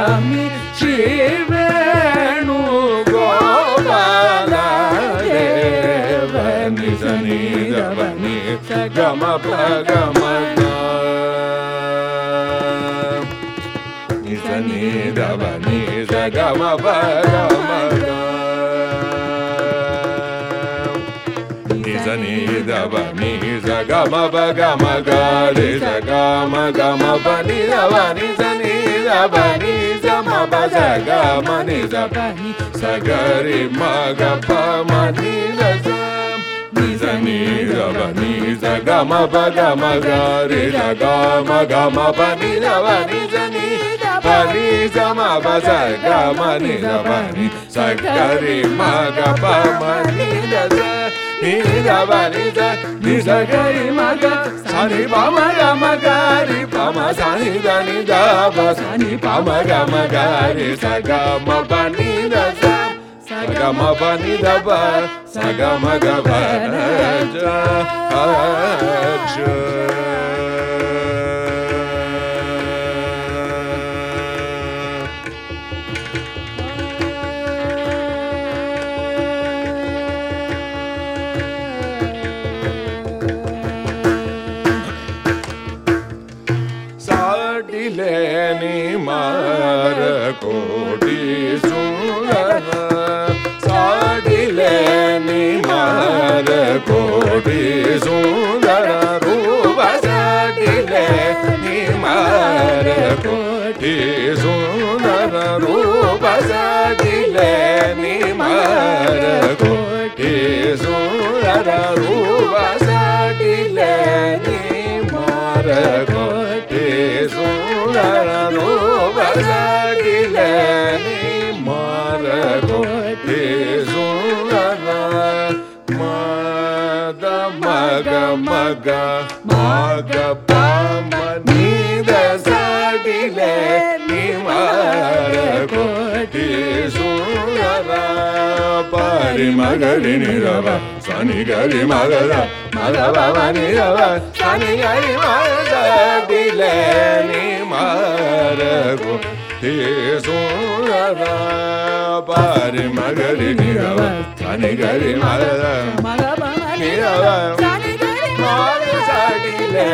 Gama, gama, gama, gama, gama, gama, gama, gama, gama, gama, gama, gama, ni za ni da ba ni za ga ma ba ga ma ga ni za ga ma ga ma ba ni za ba ni za ni za ba ni za ma ba za ga ma ni za ba ni sa ga re ma ga pa ma ni za. Za ni za ni za ba ni za ga ma ba ga ma ga re za ga ma ga ma ba ni za ba ni za ni bani zama ba za ga ma mani da bani sagari ma ga ba mani da za. నిజ ప ని సగరి మగ ప మ నిజ స నిజ ప నిజ నిజ గరి మగ సని ప మ గ మ గరి ప మ సని ద ని ద ప సని ప మ గ మ గరి స గ మ ప ని ద స స గ మ ప ని ద ప స గ మ గ ప న జ అక్ష लेनि मार कोटि सुडनि मार कोटि सुन्दनरूपडिली मोटि सुन्दनरूप maga maga pama nida sadile nimara koti sunara pari magari nirava sani gari magara magava vanirava sani gari magara dile nimara ಗೋ ಹೇ ಸೋರ ಪಾರಿ ಮಗರಿ ನಿರವ ತನಿ ಗರಿ ಮರ ಮರ ಮರ ನಿರವ ಸಾಡಿಲೇ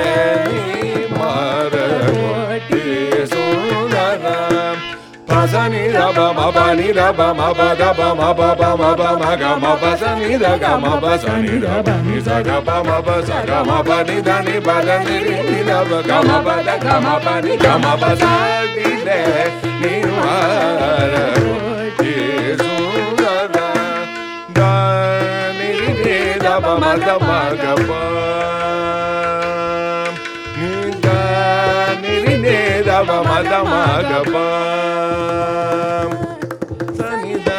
da ba ma ba ni da ba ma ba da ba ma ba ba ma ba ma ga ma ba sa ni da ga ma ba sa ni da ba ni sa ga ba ma ba sa ga ma ba ni da ni ba da ni ni ni da ba ga ma ba da ga ma ba ni ga ma ba sa ni le ni wa ra Jesu ra da ni ni da ba ma da ని రబ మ the మ గ ప సని the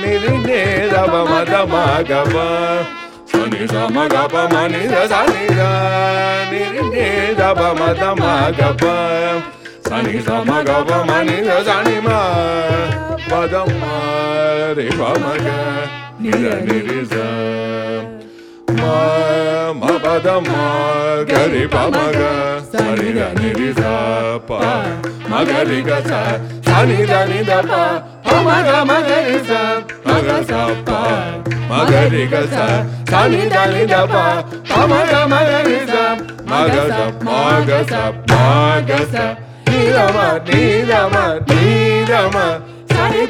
ని రి ని రబ మ ద మ గ ప సని స మ గ ప మ ని ద స ని ద ని రి ని రబ మ ద మ గ ప సని స మ గ ప మ ని ద స ని మ ప ద మ రి ప మ గ ని ద ని రి స ma ma ba da ma ga ri pa ma ga sa ni ga ni ri sa pa ma ga ri ga sa sa ni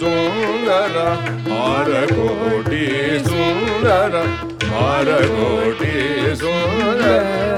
Sundara, Mara Koti Sundara, Mara Koti Sundara.